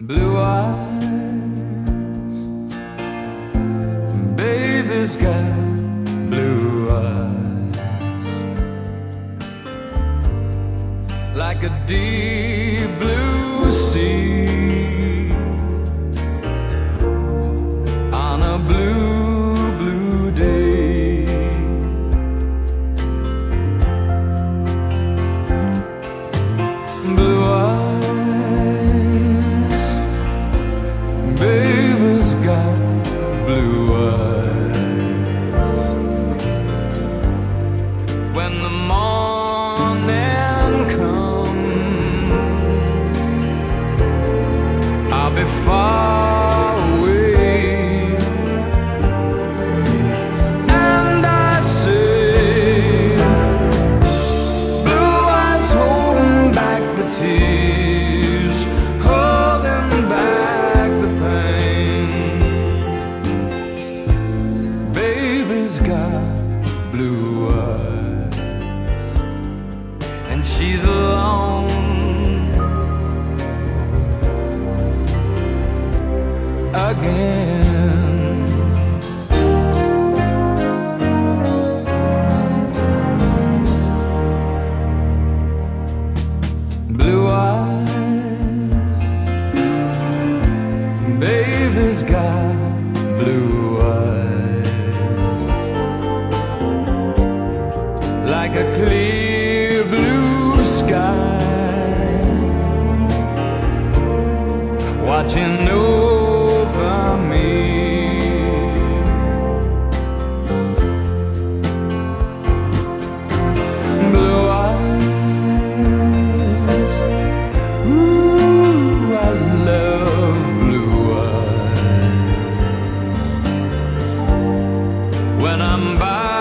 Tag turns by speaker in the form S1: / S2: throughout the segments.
S1: Blue eyes, baby's got blue eyes, like a deep blue sea. On a blue, baby's got blue eyes. When the morning comes, I'll be far away. And I say, Blue eyes holding back the tears, blue eyes, and she's alone. Again. blue eyes. Baby's got blue eyes, like a clear blue sky. Watching over me. Blue eyes. Ooh, I love blue eyes. When I'm by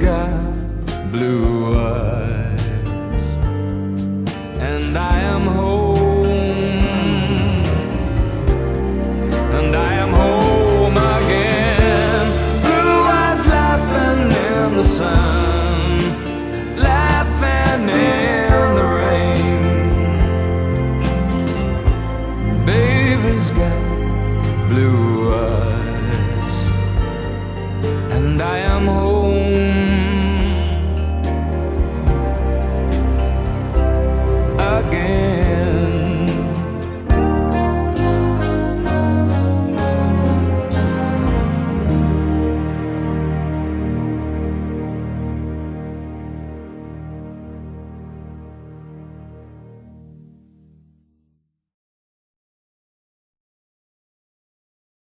S1: got blue eyes, and I am home, and I am home again. Blue eyes laughing in the sun, laughing in the rain. Baby's got blue eyes, and I am home.